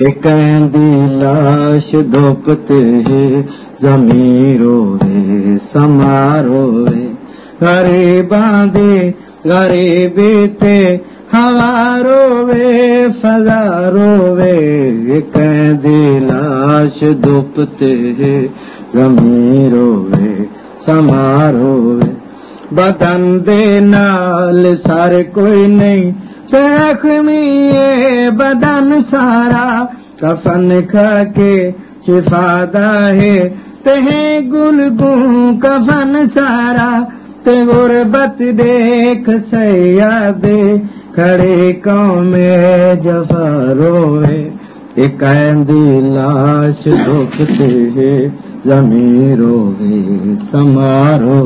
कंहिंदी लाश धोपते ज़मीरो रे समारो रे ग़रीबां दे ग़रीबी ते हवारो वे फज़ारो कंहिंदी लाश धोपते ज़मीरो वे समारो वे बदन दे नाल सारे कोई जख्मी सारा कफन है तहे गुलगू कफन सारा ते गुरबत देख सयादे। खड़े कौम जफारो एक लाश दुखते जमीरो समारो